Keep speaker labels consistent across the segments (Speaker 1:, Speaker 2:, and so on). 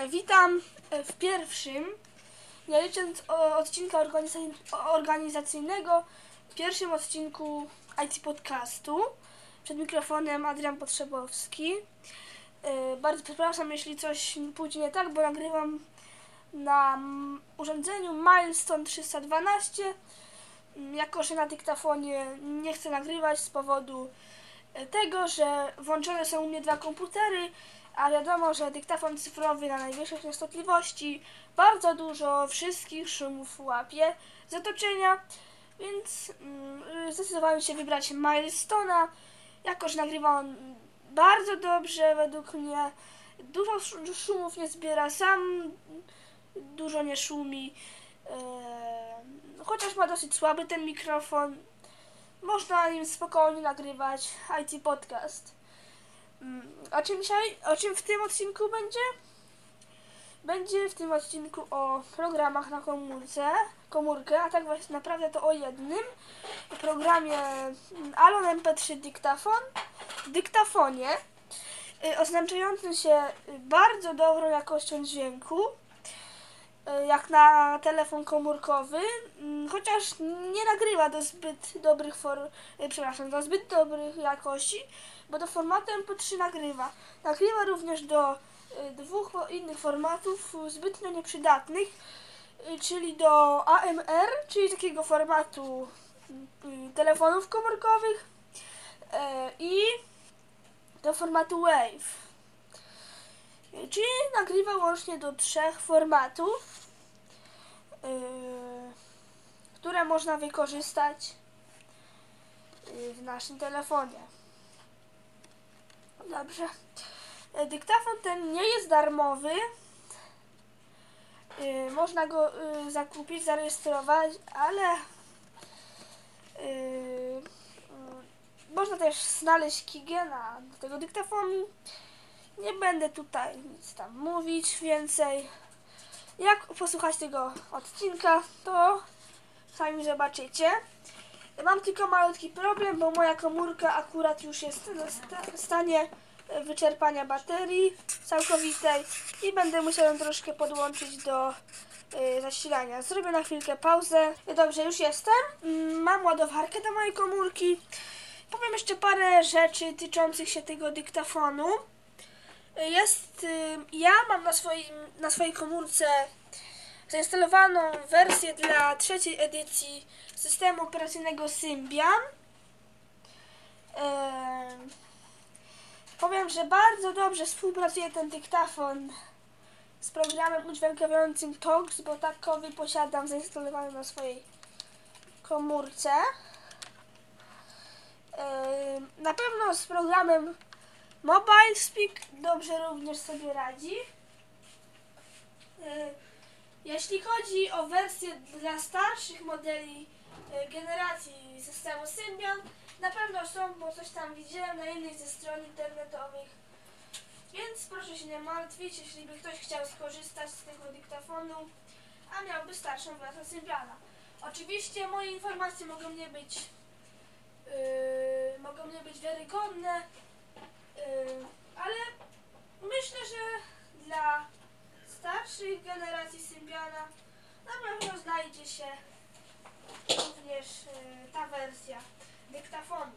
Speaker 1: E, Witam e, w pierwszym, nie licząc odcinka organizacyj- organizacyjnego, pierwszym odcinku IT Podcastu. Przed mikrofonem Adrian Potrzebowski. E, Bardzo przepraszam, jeśli coś pójdzie nie tak, bo nagrywam na urządzeniu Milestone 312. Mm, Jako, że na dyktafonie nie chcę nagrywać z powodu tego, że włączone są u mnie dwa komputery, a wiadomo, że dyktafon cyfrowy na najwyższej częstotliwości bardzo dużo wszystkich szumów łapie z otoczenia, więc mm, zdecydowałem się wybrać Milestona, jako że nagrywa on bardzo dobrze według mnie. Dużo sz- szumów nie zbiera, sam dużo nie szumi. Chociaż ma dosyć słaby ten mikrofon, można nim spokojnie nagrywać IT podcast. Mm, O czym dzisiaj, o czym w tym odcinku będzie? Będzie w tym odcinku o programach na komórce, komórkę, a tak właśnie naprawdę to o jednym programie mm, Alon MP3 Dyktafon, dyktafonie, y, oznaczającym się bardzo dobrą jakością dźwięku, y, jak na telefon komórkowy, mm, chociaż nie nagrywa do zbyt dobrych for, y, przepraszam, do zbyt dobrych jakości, bo do formatu MP3 nagrywa. Nagrywa również do y, dwóch innych formatów y, zbytnio nieprzydatnych, y, czyli do AMR, czyli takiego formatu telefonów komórkowych e, i do formatu WAVE. Czyli nagrywa łącznie do trzech formatów, które można wykorzystać w naszym telefonie. Dobrze. E, Dyktafon ten nie jest darmowy. Y, Można go y, zakupić, zarejestrować, ale y, można też znaleźć Kigena do tego dyktafonu. Nie będę tutaj nic tam mówić więcej. Jak posłuchać tego odcinka, to sami zobaczycie. Mam tylko malutki problem, bo moja komórka akurat już jest w sta- stanie e, wyczerpania baterii całkowitej i będę musiał ją troszkę podłączyć do y, zasilania. Zrobię na chwilkę pauzę. Dobrze, już jestem. Mm, Mam ładowarkę do mojej komórki. Powiem jeszcze parę rzeczy tyczących się tego dyktafonu. Jest, y, ja mam na, swoim, na swojej komórce zainstalowaną wersję dla trzeciej edycji systemu operacyjnego Symbian. Em, powiem, że bardzo dobrze współpracuje ten dyktafon z programem udźwiękawiającym TOX, bo takowy posiadam zainstalowany na swojej komórce. Na pewno z programem Mobile Speak dobrze również sobie radzi. Jeśli chodzi o wersję dla starszych modeli e, generacji systemu Symbian, na pewno są, bo coś tam widziałem na innych ze stron internetowych. Więc proszę się nie martwić, jeśli by ktoś chciał skorzystać z tego dyktafonu, a miałby starszą wersję Symbiana. Oczywiście moje informacje mogą nie być yy, mogą nie być wiarygodne, yy, ale myślę, że dla starszych generacji Symbiana na pewno znajdzie się również yy, ta wersja dyktafonu.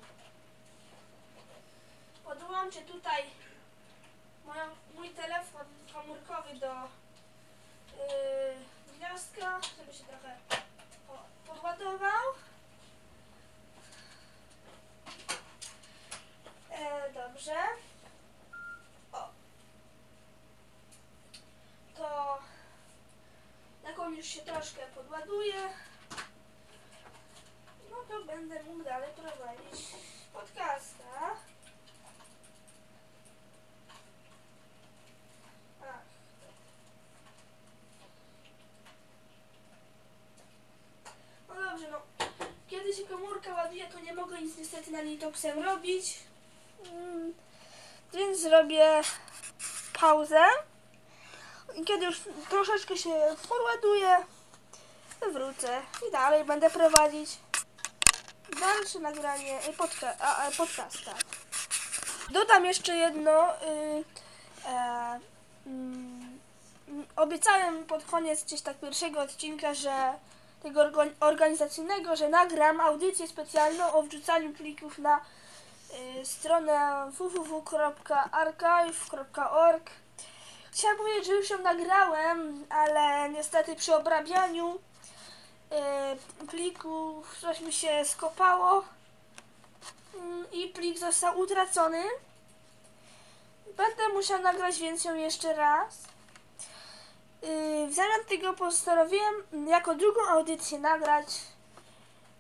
Speaker 1: Podłączę tutaj mój telefon komórkowy do yy, gniazdka, żeby się trochę podładował. E, dobrze. O. To jak on już się troszkę podładuje, no to będę mógł dalej prowadzić podcasta. Ach. No dobrze, no. Kiedy się komórka ładuje, to nie mogę nic niestety na niej robić. Mm, Więc zrobię pauzę. Kiedy już troszeczkę się podładuje, wrócę i dalej będę prowadzić dalsze nagranie y, podca- a, a, podcasta. Dodam jeszcze jedno. Y, e, mm, obiecałem pod koniec gdzieś tak pierwszego odcinka, że tego organ- organizacyjnego, że nagram audycję specjalną o wrzucaniu plików na y, stronę www.archive.org. Chciałam powiedzieć, że już ją nagrałem, ale niestety przy obrabianiu y, pliku coś mi się skopało mm, i plik został utracony. Będę musiał nagrać więc ją jeszcze raz. Yy, w zamian tego postanowiłem jako drugą audycję nagrać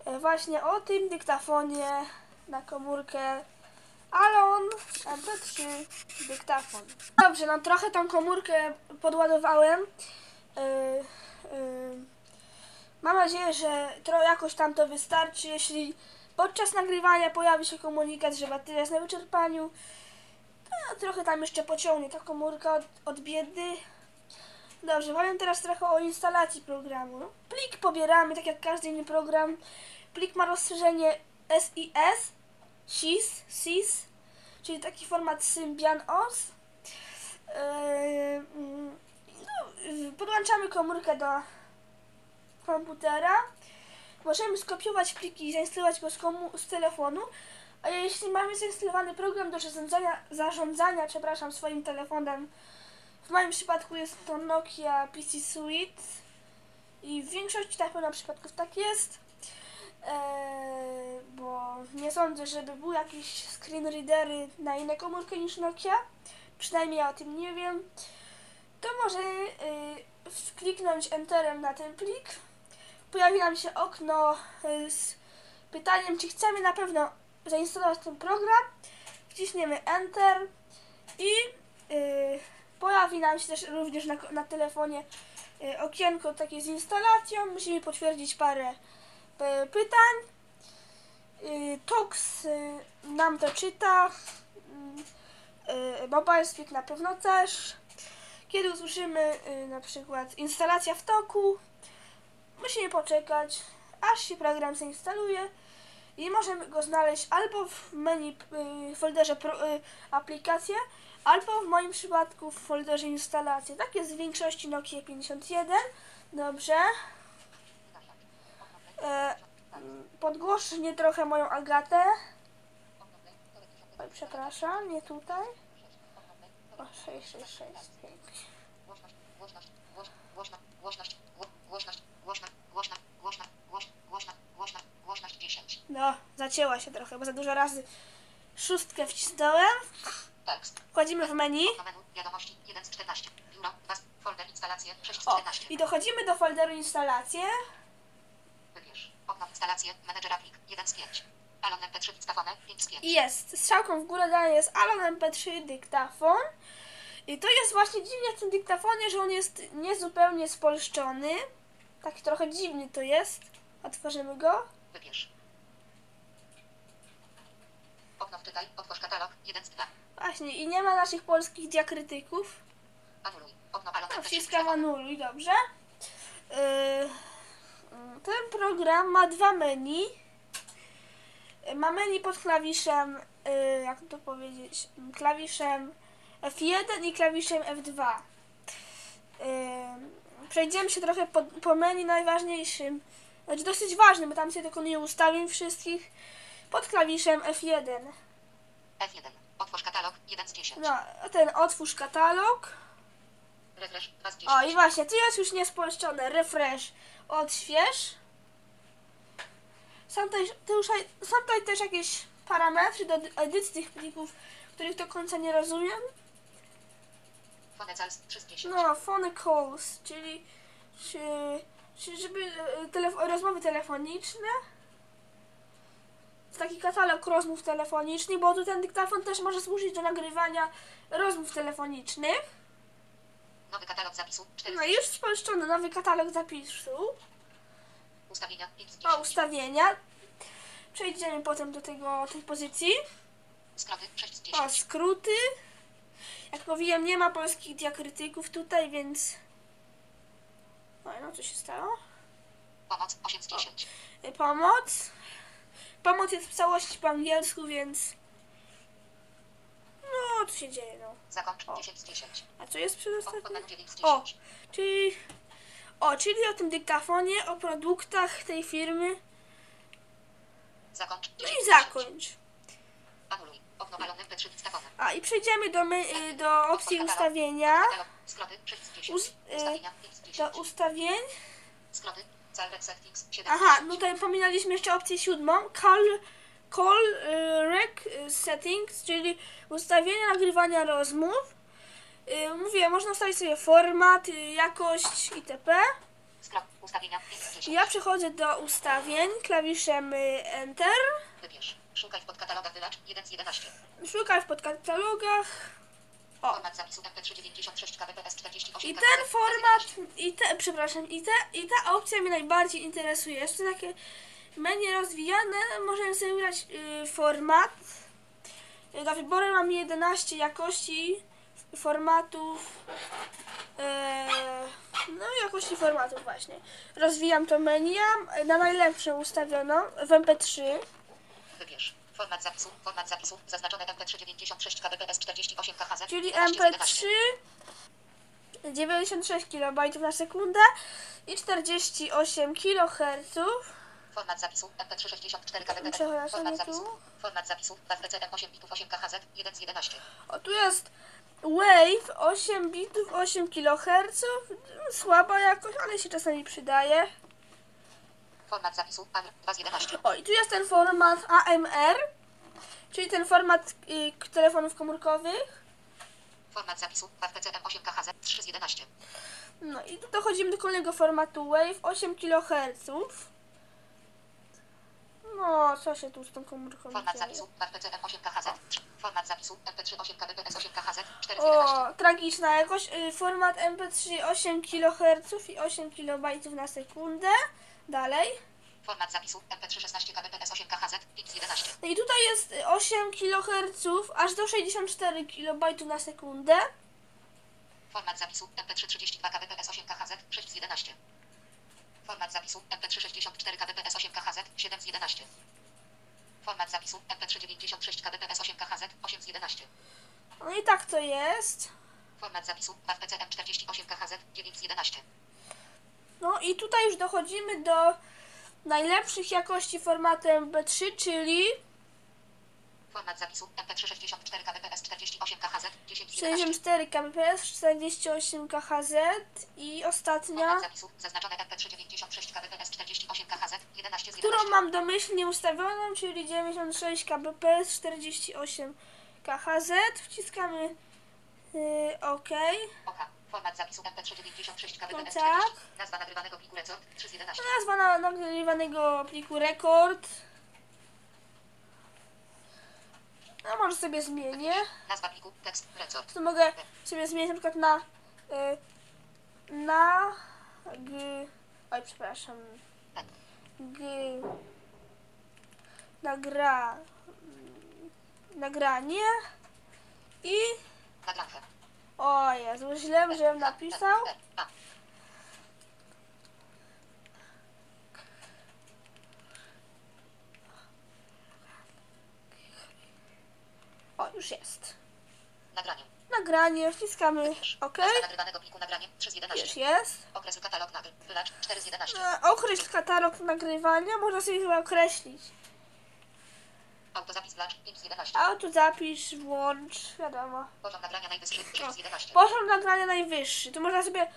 Speaker 1: yy, właśnie o tym dyktafonie na komórkę Alon MP3 dyktafon. Dobrze, no trochę tą komórkę podładowałem. Yy, yy, mam nadzieję, że jakoś tam to wystarczy. Jeśli podczas nagrywania pojawi się komunikat, że bateria jest na wyczerpaniu, to trochę tam jeszcze pociągnie ta komórka od, od biedy. Dobrze, powiem teraz trochę o instalacji programu. Plik pobieramy, tak jak każdy inny program. Plik ma rozszerzenie SIS, SIS, SIS, czyli taki format Symbian OS. Yy, mm, no, podłączamy komórkę do komputera. Możemy skopiować pliki i zainstalować go z, komu- z telefonu. A jeśli mamy zainstalowany program do zarządzania, zarządzania przepraszam, swoim telefonem, w moim przypadku jest to Nokia PC Suite i w większości na przypadków tak jest, bo nie sądzę, żeby były jakieś screen readery na inne komórki niż Nokia, przynajmniej ja o tym nie wiem, to może yy, kliknąć Enterem na ten plik, pojawi nam się okno yy, z pytaniem, czy chcemy na pewno zainstalować ten program, wciśniemy Enter i yy, pojawi nam się też również na, na telefonie yy, okienko takie z instalacją. Musimy potwierdzić parę pytań. Yy, Tox y, nam to czyta. Yy, Mobile Speak na pewno też. Kiedy usłyszymy na przykład instalacja w toku, musimy poczekać, aż się program zainstaluje i możemy go znaleźć albo w menu y, folderze aplikacje, albo w moim przypadku w folderze instalacje. Tak jest w większości Nokia 51. Dobrze. E, podgłośnie trochę moją Agatę. Oj, przepraszam, nie tutaj. O, 666. No, zacięła się trochę, bo za dużo razy szóstkę wcisnąłem. Wchodzimy w menu. O, I dochodzimy do folderu instalacje.
Speaker 2: Instalacje, menedżera plik 1 z 5. Alon MP3 dyktafony 5 z 5.
Speaker 1: I jest, strzałką w górę dalej jest Alon MP3 dyktafon. I to jest właśnie dziwnie w tym dyktafonie, że on jest niezupełnie spolszczony. Tak trochę dziwny to jest. Otworzymy go.
Speaker 2: Wybierz. Okno wczytaj, otwórz katalog 1 z 2.
Speaker 1: Właśnie, i nie ma naszych polskich diakrytyków.
Speaker 2: Anuluj. Okno Alon
Speaker 1: No,
Speaker 2: MP3
Speaker 1: wciskam
Speaker 2: dyktafony.
Speaker 1: anuluj, dobrze. Yy, ten program ma dwa menu. Ma menu pod klawiszem, yy, jak to powiedzieć, klawiszem F1 i klawiszem F2. Yy, Przejdziemy się trochę po, po menu najważniejszym, znaczy dosyć ważnym, bo tam się tylko nie ustawień wszystkich, pod klawiszem F1.
Speaker 2: F1. Otwórz katalog 1 z 10.
Speaker 1: No, ten otwórz katalog.
Speaker 2: Refresh 2 z 10.
Speaker 1: O i właśnie, tu jest już niespolszczone. Refresh, odśwież. Są tutaj, tutaj, są tutaj też jakieś parametry do edycji tych plików, których do końca nie rozumiem.
Speaker 2: Fonecals 3 z 10.
Speaker 1: No, phone calls, czyli, czy, czy żeby e, telef- rozmowy telefoniczne. Taki katalog rozmów telefonicznych, bo tu ten dyktafon też może służyć do nagrywania rozmów telefonicznych.
Speaker 2: Nowy katalog zapisu 4 z
Speaker 1: No już spolszczony nowy katalog zapisu.
Speaker 2: Ustawienia 5 z
Speaker 1: o
Speaker 2: 10.
Speaker 1: ustawienia. Przejdziemy potem do tego, tej pozycji.
Speaker 2: Skróty 6 z
Speaker 1: O
Speaker 2: 10.
Speaker 1: skróty. Jak mówiłem, nie ma polskich diakrytyków tutaj, więc... No, no co się stało?
Speaker 2: Pomoc 8 z 10.
Speaker 1: Y, Pomoc. Pomoc jest w całości po angielsku, więc... No, co się dzieje, no.
Speaker 2: Zakończ
Speaker 1: O.
Speaker 2: 10 z 10.
Speaker 1: A co jest przedostatnie?
Speaker 2: podmenu 9 z
Speaker 1: O,
Speaker 2: 10.
Speaker 1: czyli... O, czyli o tym dyktafonie, o produktach tej firmy.
Speaker 2: Zakończ
Speaker 1: No
Speaker 2: 10
Speaker 1: i
Speaker 2: z 10.
Speaker 1: zakończ.
Speaker 2: Anuluj. Okno P3 dyktafonem.
Speaker 1: A, i przejdziemy do, my, y, do opcji ustawienia.
Speaker 2: Katalog. Skróty 6 z 10.
Speaker 1: Us- y,
Speaker 2: Ustawienia 5 z
Speaker 1: Do
Speaker 2: 10.
Speaker 1: ustawień.
Speaker 2: Skróty. Cell settings 7 z
Speaker 1: Aha,
Speaker 2: 10.
Speaker 1: no tutaj pominęliśmy jeszcze opcję siódmą. Call, call y, rec y, settings, czyli ustawienia nagrywania rozmów. Y, mówię, można ustawić sobie format, jakość itp.
Speaker 2: Skrop. Ustawienia 5 z 10.
Speaker 1: Ja przechodzę do ustawień klawiszem Enter.
Speaker 2: Wybierz. Szukaj w podkatalogach wylacz 1 z 11.
Speaker 1: Szukaj w podkatalogach. O,
Speaker 2: Format zapisu MP3 96 kbps 48
Speaker 1: i ten format, i te, przepraszam, i, te, i ta opcja mnie najbardziej interesuje. To takie menu rozwijane, możemy sobie wybrać y, format. Y, Do wyboru mam 11 jakości formatów. e, no jakości formatów właśnie. Rozwijam to menu, na najlepsze ustawioną w MP3.
Speaker 2: Wybierz. Format zapisu. Format zapisu. Zaznaczone MP3 96 kbps 48 KHZ.
Speaker 1: czyli
Speaker 2: 11 z
Speaker 1: MP3
Speaker 2: 11.
Speaker 1: 96 KB na sekundę i 48 kHz.
Speaker 2: Format zapisu. MP3 64 kbps. Format zapisu. Format zapisu. PCM 8 bitów 8 KHZ. 1 z 11.
Speaker 1: O, tu jest Wave 8 bitów 8 kHz. Słaba jakość, ale się czasami przydaje.
Speaker 2: Format zapisu. AMR 2 z 11.
Speaker 1: O, i tu jest ten format AMR, czyli ten format y, telefonów komórkowych.
Speaker 2: Format zapisu. PCM 8 KHZ. 3 z 11.
Speaker 1: No i tu dochodzimy do kolejnego formatu Wave 8 kHz. No, co się tu z tą komórką
Speaker 2: Format
Speaker 1: dzieje?
Speaker 2: zapisu. PCM 8 KHZ. Format zapisu. MP3 8 kbps 8 KHZ. 4 z 11.
Speaker 1: O, tragiczna jakość. Y, Format MP3 8 kHz i 8 KB na sekundę. Dalej.
Speaker 2: Format zapisu. MP3 16 kbps 8 KHZ. 5 z 11.
Speaker 1: No i tutaj jest y, 8 kHz aż do 64 KB na sekundę.
Speaker 2: Format zapisu MP3 32 kbps 8 KHZ 6 z 11. Format zapisu MP3 64 kbps 8 KHZ 7 z 11. Format zapisu MP3 96 kbps 8 KHZ 8 z 11.
Speaker 1: No i tak to jest.
Speaker 2: Format zapisu PCM 48 KHZ 9 z 11.
Speaker 1: No i tutaj już dochodzimy do najlepszych jakości formatu MP3, czyli
Speaker 2: Format zapisu MP3 64 kbps 48 KHZ 10 z 11.
Speaker 1: 64 kbps, 48 KHZ i ostatnia,
Speaker 2: Format zapisu zaznaczone MP3 96 kbps 48 KHZ 11 z 11.
Speaker 1: którą mam domyślnie ustawioną, czyli 96 kbps, 48 KHZ. Wciskamy yy, OK.
Speaker 2: Oka. Format zapisu MP3 96
Speaker 1: No
Speaker 2: kbps
Speaker 1: tak.
Speaker 2: 40. Nazwa nagrywanego pliku resort 3 z 11.
Speaker 1: Nazwa na, nagrywanego pliku rekord. No może sobie zmienię.
Speaker 2: Nazwa pliku tekst.
Speaker 1: To mogę sobie zmienić na przykład na y, na g oj przepraszam g nagra nagranie i
Speaker 2: Nagrankę.
Speaker 1: o Jezu, źle, żebym napisał już jest
Speaker 2: Nagranie.
Speaker 1: nagranie, wciskamy OK
Speaker 2: Nazwa nagrywanego pliku nagranie 3 z
Speaker 1: już
Speaker 2: 11.
Speaker 1: jest
Speaker 2: Okres katalog nagry. Wylacz 4 z 11.
Speaker 1: E, określ katalog nagrywania, można sobie chyba określić
Speaker 2: Autozapis wlacz 5 z 11.
Speaker 1: auto zapisz, włącz, wiadomo
Speaker 2: Poziom nagrania najwyższy 6 z 11.
Speaker 1: Poziom nagrania najwyższy. Tu można sobie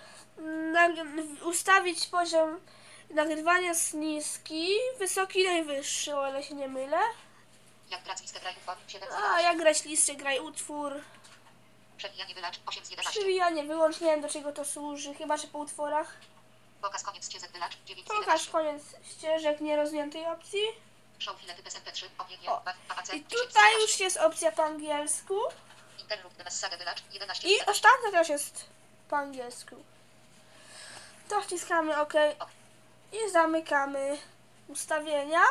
Speaker 1: ustawić poziom nagrywania z niski, wysoki najwyższy, o ile się nie mylę.
Speaker 2: Jak grać listę krajów form 7 z
Speaker 1: A
Speaker 2: 11.
Speaker 1: jak grać listę, graj utwór.
Speaker 2: Przewijanie wylacz 8 z 11.
Speaker 1: Przywijanie, wyłącz, nie wiem do czego to służy, chyba że po utworach.
Speaker 2: Pokaz koniec ścieżek wylacz 9 z
Speaker 1: Pokaż
Speaker 2: 11.
Speaker 1: koniec ścieżek nierozwiniętej opcji.
Speaker 2: Show filety bez MP3. Obiegnie.
Speaker 1: O.
Speaker 2: AAC
Speaker 1: I
Speaker 2: 10 z
Speaker 1: tutaj
Speaker 2: 11.
Speaker 1: już jest opcja po angielsku.
Speaker 2: Interrupt message wylacz 11 z
Speaker 1: I
Speaker 2: 11.
Speaker 1: ostatnia też jest po angielsku. To wciskamy OK i zamykamy ustawienia.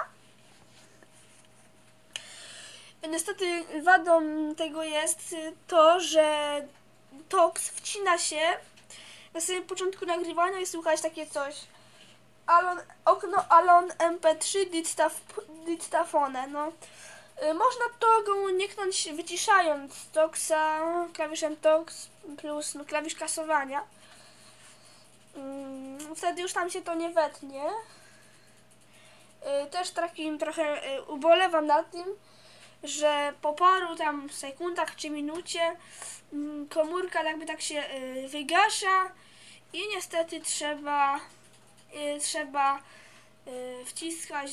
Speaker 1: Niestety wadą tego jest to, że TOX wcina się na samym początku nagrywania i słuchać takie coś. Alon, okno Alon MP3 dictaf, dictafone. No, Y, Można to go uniknąć wyciszając Toxa klawiszem Tox plus no, klawisz kasowania. Mm, Wtedy już tam się to nie wetnie. Y, Też takim trochę y, ubolewam nad tym, że po paru tam sekundach czy minucie mm, komórka jakby tak się y, wygasza i niestety trzeba y, trzeba y, wciskać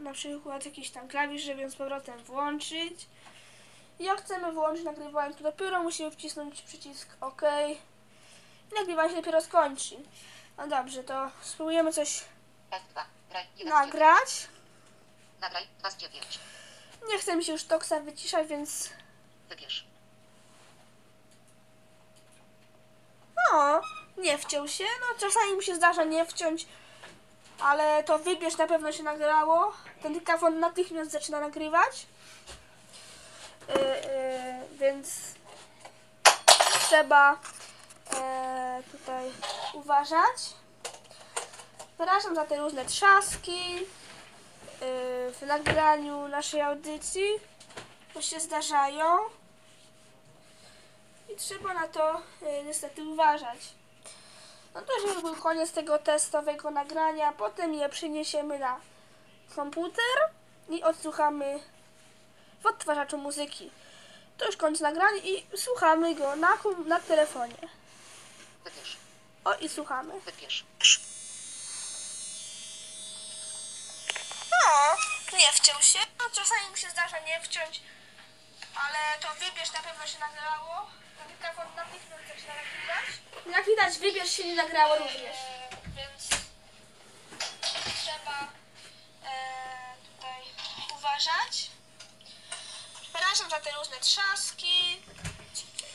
Speaker 1: na przykład jakiś tam klawisz, żeby ją z powrotem włączyć. Jak chcemy włączyć nagrywanie, to dopiero musimy wcisnąć przycisk OK. I nagrywanie się dopiero skończy. No dobrze, to spróbujemy coś
Speaker 2: F2. Graj 1 z 9.
Speaker 1: nagrać.
Speaker 2: Nagraj 2 z 9.
Speaker 1: Nie chce mi się już toksa wyciszać, więc
Speaker 2: Wybierz.
Speaker 1: no, nie wciął się. No czasami mi się zdarza nie wciąć, ale to wybierz na pewno się nagrało. Ten dyktafon natychmiast zaczyna nagrywać. Yy, yy, więc trzeba e, tutaj uważać. Przepraszam za te różne trzaski yy, w nagraniu naszej audycji, bo się zdarzają. I trzeba na to y, niestety uważać. No to już był koniec tego testowego nagrania. Potem je przeniesiemy na komputer i odsłuchamy w odtwarzaczu muzyki. To już koniec nagrania i słuchamy go na, na telefonie.
Speaker 2: Wybierz.
Speaker 1: O i słuchamy.
Speaker 2: Wybierz.
Speaker 1: No, nie wciął się. No, czasami mi się zdarza nie wciąć, ale to wybierz na pewno się nagrało. Ten dyktafon natychmiast zaczyna nagrywać. Jak widać, wybierz się nie nagrało również. Więc trzeba e, tutaj uważać. Przepraszam za te różne trzaski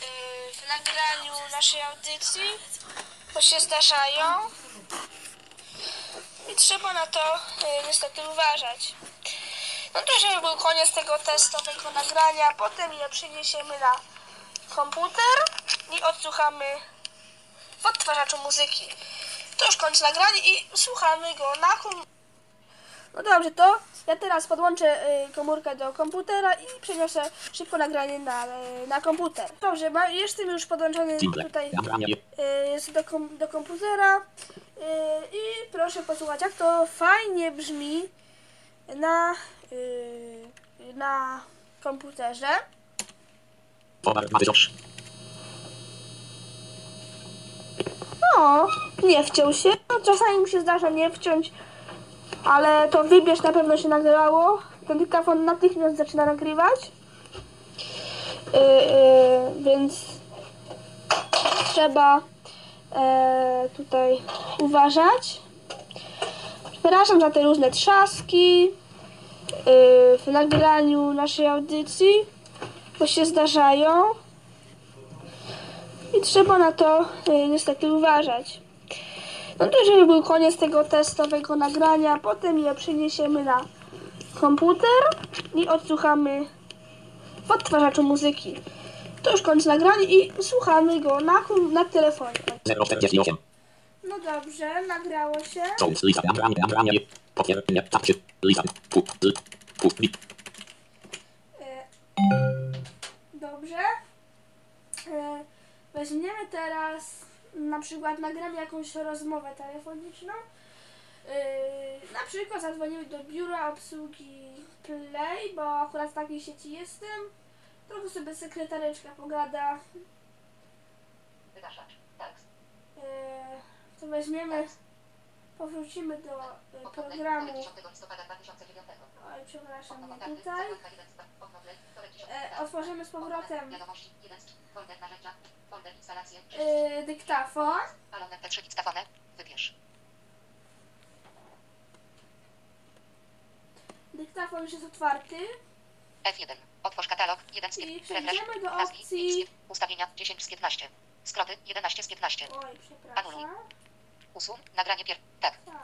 Speaker 1: e, w nagraniu naszej audycji, bo się zdarzają. I trzeba na to y, niestety uważać. No to już był koniec tego testowego nagrania. Potem je przeniesiemy na komputer i odsłuchamy w odtwarzaczu muzyki. To już koniec nagrania i słuchamy go na kom... No dobrze, to ja teraz podłączę y, komórkę do komputera i przeniosę szybko nagranie na, y, na komputer. Dobrze, ma, jestem już podłączony tutaj
Speaker 3: Nagranie.
Speaker 1: y, jest do, kom, do komputera i proszę posłuchać, jak to fajnie brzmi na, y, na komputerze.
Speaker 3: Format 2000.
Speaker 1: No, nie wciął się. No, czasami mi się zdarza nie wciąć, ale to wybierz na pewno się nagrało. Ten dyktafon natychmiast zaczyna nagrywać. Yy, yy, więc trzeba tutaj uważać. Przepraszam za te różne trzaski yy, w nagraniu naszej audycji, bo się zdarzają. I trzeba na to y, niestety uważać. No to już był koniec tego testowego nagrania. Potem je przeniesiemy na komputer i odsłuchamy w odtwarzaczu muzyki. To już koniec nagrania i słuchamy go na, na telefonie.
Speaker 3: 048.
Speaker 1: No dobrze, nagrało się.
Speaker 3: Source lista. Nagranie. Nagranie. Potwierdzenie. Lista. Pu. L. Pu. Bip.
Speaker 1: E, Dobrze. E, Weźmiemy teraz na przykład nagramy jakąś rozmowę telefoniczną. E, Na przykład zadzwonimy do biura obsługi Play, bo akurat w takiej sieci jestem. Trochę sobie sekretareczka pogada.
Speaker 2: Wygaszacz. Tekst.
Speaker 1: E, To weźmiemy, powrócimy do e, programu.
Speaker 2: Wtorek 10 listopada 2009.
Speaker 1: Oj, przepraszam, nie tutaj.
Speaker 2: Zakładka 1 z Okno play. Wtorek 10
Speaker 1: E, Otworzymy z powrotem
Speaker 2: Wiadomości 1 z Folder narzędzia. Folder instalacje.
Speaker 1: dyktafon.
Speaker 2: Palone P3 dyktafonem. Wybierz.
Speaker 1: Dyktafon już jest otwarty.
Speaker 2: F1. Otwórz katalog. 1 z
Speaker 1: I
Speaker 2: 15. Refresh.
Speaker 1: do opcji-
Speaker 2: Ustawienia 10 z 15. Skróty 11 z 15.
Speaker 1: Oj, przepraszam.
Speaker 2: Usun. Nagranie pier... Tak.
Speaker 1: Tak.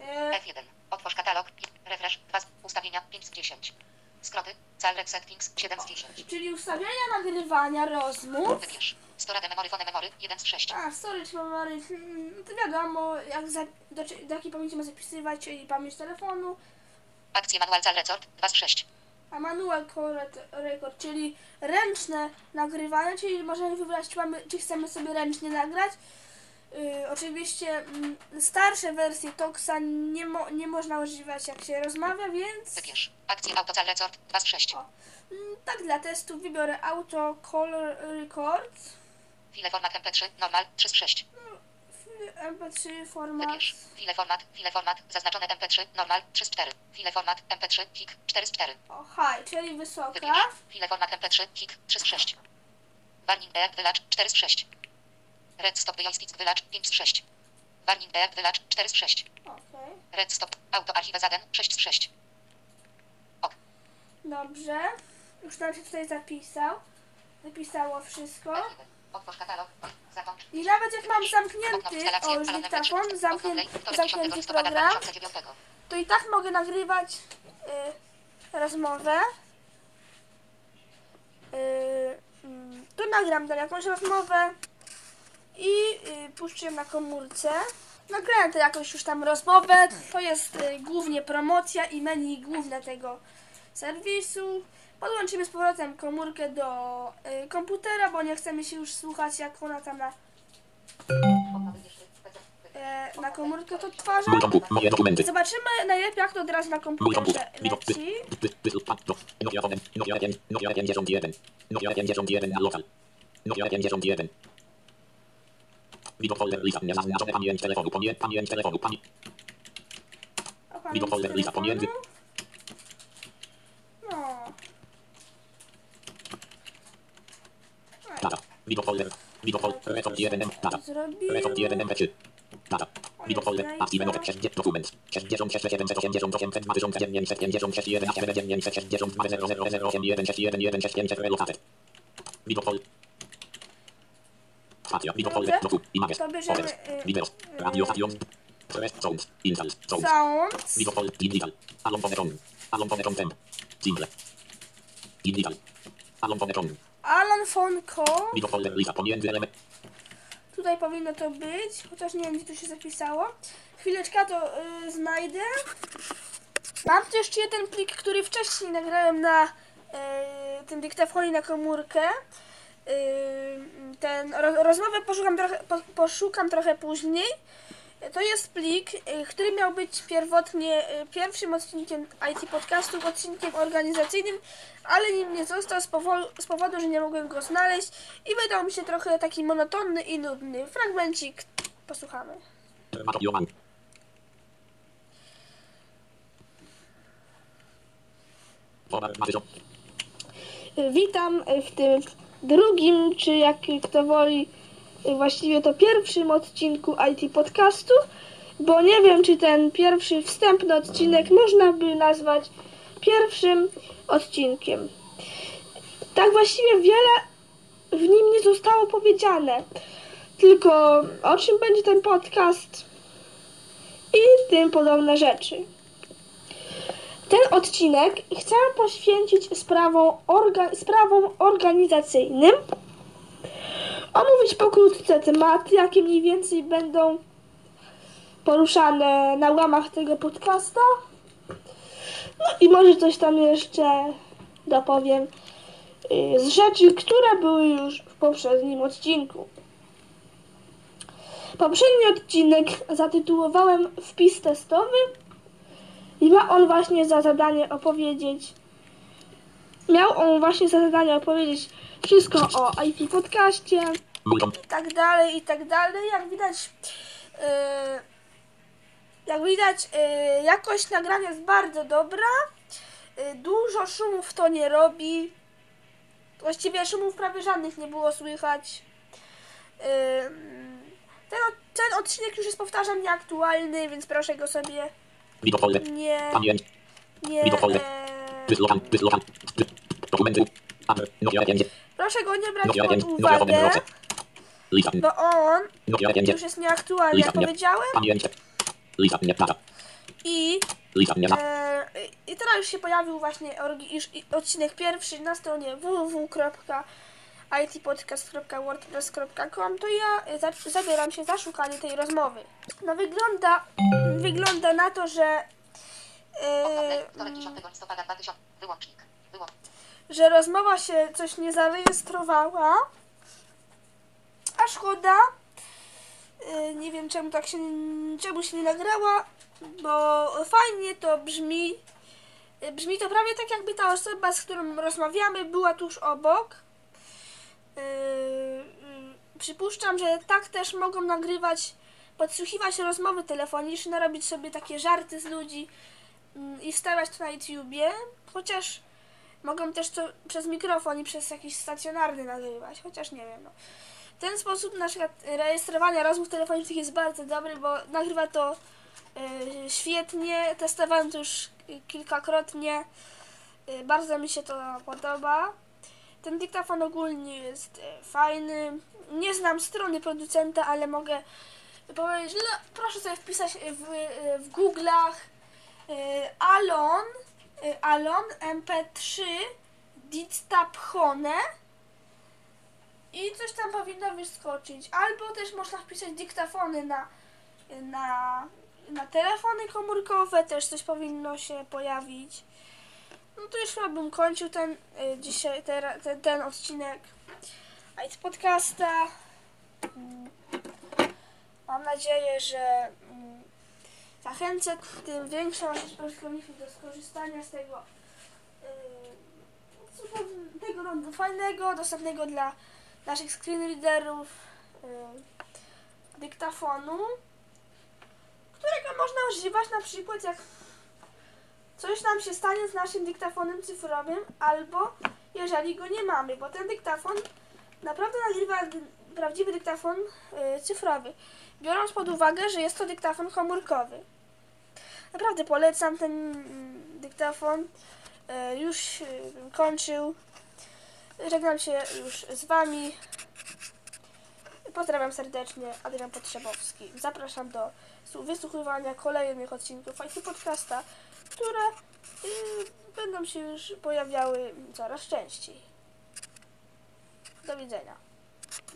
Speaker 1: E,
Speaker 2: F1. Otwórz katalog. Refresh. 2 z ustawienia 5 z 10. Skróty. Cel settings 7 z 10.
Speaker 1: czyli ustawienia nagrywania rozmów.
Speaker 2: Wybierz. Storage memory phone memory 1 z 6.
Speaker 1: A, storage memory, hmm, to wiadomo, jak za, do, do jakiej pamięci ma zapisywać, czyli pamięć telefonu.
Speaker 2: Akcje manual cal resort 2 z 6.
Speaker 1: A manual record, czyli ręczne nagrywanie, czyli możemy wybrać, czy, mamy, czy chcemy sobie ręcznie nagrać. Yy, oczywiście mm, starsze wersje Toxa nie, mo, nie można używać jak się rozmawia, więc
Speaker 2: Wybierz. Akcje auto cal resort 2 z 6.
Speaker 1: o, mm, tak dla testu wybiorę Auto Color Record.
Speaker 2: File format MP3 normal 3 z 6.
Speaker 1: MP3 format.
Speaker 2: Wybierz. File format, file format, zaznaczone MP3 normal 3 z 4. File format MP3 hik 4 z 4.
Speaker 1: O, high, czyli wysoka.
Speaker 2: Wybierz. File format MP3 hik 3 z 6. Warning e wylacz 4 z 6. Red stop joystick wylacz 5 z 6. Warning e wylacz 4 z 6.
Speaker 1: Okej.
Speaker 2: Red stop auto archiwę zaden 6 z 6.
Speaker 1: Dobrze. Już nam się tutaj zapisał. Zapisało wszystko.
Speaker 2: Archiwy. Otwórz katalog. Zakończ.
Speaker 1: I nawet jak mam zamknięty, o już dyktafon,
Speaker 2: MP3.
Speaker 1: zamknię,
Speaker 2: Okno play, wtorek 10
Speaker 1: zamknięty
Speaker 2: listopada
Speaker 1: program,
Speaker 2: 2009.
Speaker 1: to i tak mogę nagrywać y, rozmowę. Y, mm, tu nagram tam jakąś rozmowę i y, puszczę ją na komórce. Nagrałem to jakąś już tam rozmowę. To jest y, głównie promocja i menu główne tego serwisu. Podłączymy z powrotem komórkę do y, komputera, bo nie chcemy się już słuchać jak ona tam na, e, na komórkę to odtwarza. Zobaczymy najlepiej jak to od razu na komputerze leci.
Speaker 3: wy- wysłuch- pan- do- Nokia Phone. Nokia FM. Nokia FM91. Nokia FM91 na lokal. Nokia FM91. Widok folder lista. Niezaznaczone pamięć telefonu. Pamię- Pamięć telefonu. Pamięć.
Speaker 1: O, pamięć
Speaker 3: Widok folder lista
Speaker 1: telefonu.
Speaker 3: pomiędzy.
Speaker 1: No.
Speaker 3: Data. Widok folder. Rekord 1 Data.
Speaker 1: Zrobiłem.
Speaker 3: Rekord 1 MP3. Data. Widok folder. Aktywy nowe. 60 dokument. 66 788 2956 11 962 0008 611 6500 relokatet. Widok folder. Spacja. Widok folder. Doku. Images. Folders. Videos. Radio. Faction. Press. Sound. Installs. Sound. Widok folder. Digital. Alon Fonecon. Alon Fonecon temp. Single. Digital. Alon Fonecon.
Speaker 1: Alan Call.
Speaker 3: Widok folder. Lista pomiędzy element.
Speaker 1: Tutaj powinno to być, chociaż nie wiem gdzie to się zapisało. Chwileczkę to y, znajdę. Mam tu jeszcze jeden plik, który wcześniej nagrałem na y, tym dyktafonie na komórkę. Y, ten ro, rozmowę poszukam trochę, po, poszukam trochę później. To jest plik, y, który miał być pierwotnie y, pierwszym odcinkiem IT podcastu, odcinkiem organizacyjnym, ale nim nie został z powodu, z powodu, że nie mogłem go znaleźć i wydał mi się trochę taki monotonny i nudny. Fragmencik posłuchamy. Witam w tym drugim, czy jak kto woli, właściwie to pierwszym odcinku IT podcastu, bo nie wiem, czy ten pierwszy wstępny odcinek można by nazwać pierwszym odcinkiem. Tak właściwie wiele w nim nie zostało powiedziane, tylko o czym będzie ten podcast i tym podobne rzeczy. Ten odcinek chcę poświęcić sprawom, orga, sprawom organizacyjnym. Omówić pokrótce tematy, jakie mniej więcej będą poruszane na łamach tego podcasta. No i może coś tam jeszcze dopowiem y, z rzeczy, które były już w poprzednim odcinku. Poprzedni odcinek zatytułowałem wpis testowy. I ma on właśnie za zadanie opowiedzieć. Miał on właśnie za zadanie opowiedzieć wszystko o IT podcaście i tak dalej, i tak dalej. Jak widać, yy, jak widać, yy, jakość nagrania jest bardzo dobra. Yy, dużo szumów to nie robi. Właściwie szumów prawie żadnych nie było słychać. Ten, ten odcinek już jest, powtarzam, nieaktualny, więc proszę go sobie nie,
Speaker 3: Pamięć.
Speaker 1: nie, Proszę go nie brać pod uwagę, bo on już jest nieaktualny, jak powiedziałem, i, e, i teraz już się pojawił właśnie już odcinek pierwszy na stronie www.itpodcast.wordpress.com to ja e, za- zabieram się za szukanie tej rozmowy. No wygląda, wygląda na to, że. Yy,
Speaker 2: Wtorek 10 listopada 2000. Wyłącznik. Wyłącznik.
Speaker 1: że rozmowa się coś nie zarejestrowała. A szkoda. Yy, Nie wiem czemu tak się czemu się nie nagrała, bo fajnie to brzmi. Yy, Brzmi to prawie tak jakby ta osoba, z którą rozmawiamy, była tuż obok. Yy, Przypuszczam, że tak też mogą nagrywać, podsłuchiwać rozmowy telefoniczne, robić sobie takie żarty z ludzi i wstawiać to na YouTubie, chociaż Mogą też to przez mikrofon i przez jakiś stacjonarny nagrywać, chociaż nie wiem. No. Ten sposób na przykład rejestrowania rozmów telefonicznych jest bardzo dobry, bo nagrywa to y, świetnie. Testowałem to już kilkakrotnie. Y, bardzo mi się to podoba. Ten dyktafon ogólnie jest y, fajny. Nie znam strony producenta, ale mogę powiedzieć, no, proszę sobie wpisać w, w Google'ach Alon y, Alon MP3 Dictaphone i coś tam powinno wyskoczyć. Albo też można wpisać dyktafony na, na, na telefony komórkowe, też coś powinno się pojawić. No to już chyba bym kończył ten y, dzisiaj ten, ten, odcinek IT Podcasta. Mm. Mam nadzieję, że mm, zachęcę tym większą ilość użytkowników do skorzystania z tego yy, cudownego- tego no, fajnego, dostępnego dla naszych screenreaderów yy, dyktafonu, którego można używać na przykład jak coś nam się stanie z naszym dyktafonem cyfrowym, albo jeżeli go nie mamy, bo ten dyktafon naprawdę nagrywa prawdziwy dyktafon yy, cyfrowy, biorąc pod uwagę, że jest to dyktafon komórkowy. Naprawdę polecam ten mm, dyktafon. E, Już e, kończył. Żegnam się już z Wami. Pozdrawiam serdecznie, Adrian Potrzebowski. Zapraszam do wysłuchiwania kolejnych odcinków IT Podcasta, które y, będą się już pojawiały coraz częściej. Do widzenia.